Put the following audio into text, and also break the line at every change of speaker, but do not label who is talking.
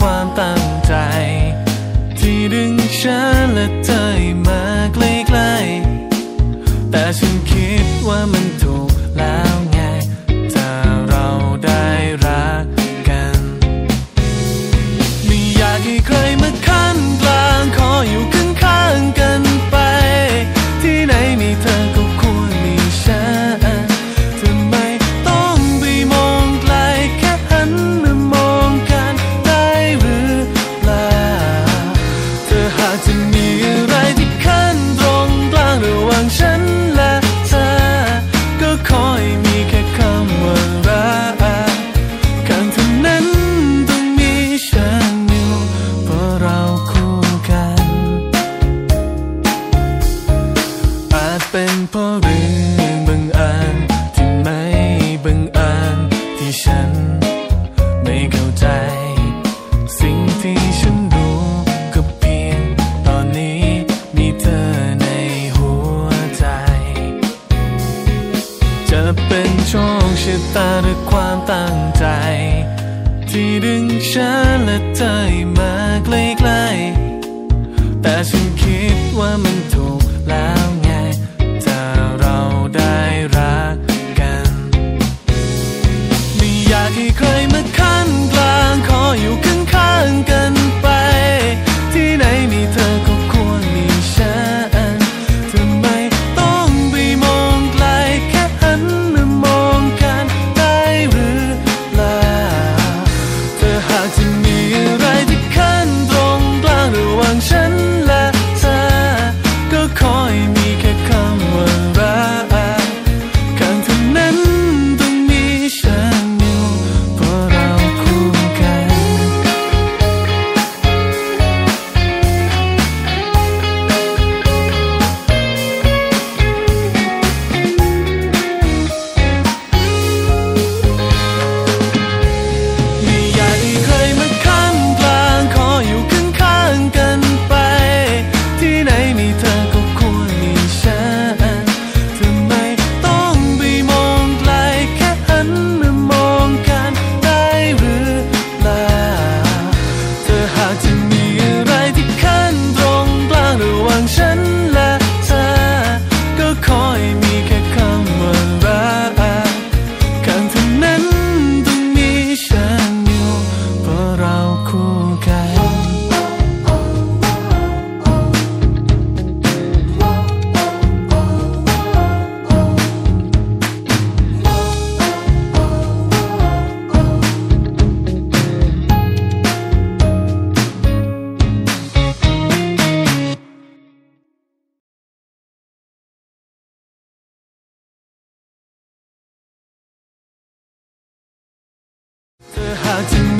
ความตั้งใจ ที่ดึงฉันและเธอมาใกล้ๆแต่ฉันคิดว่ามันถูกแล้วือบังอาจที่ไม่บังอาจที่ฉันไม่เข้าใจ สิ่งที่ฉันรู้ก็เพียงตอนนี้มีเธอในหัวใจ จะเป็นโชคชะตาหรือความตั้งใจ ที่ดึงฉันและเธอมาใกล้ๆแต่ฉันคิดว่ามัน 啊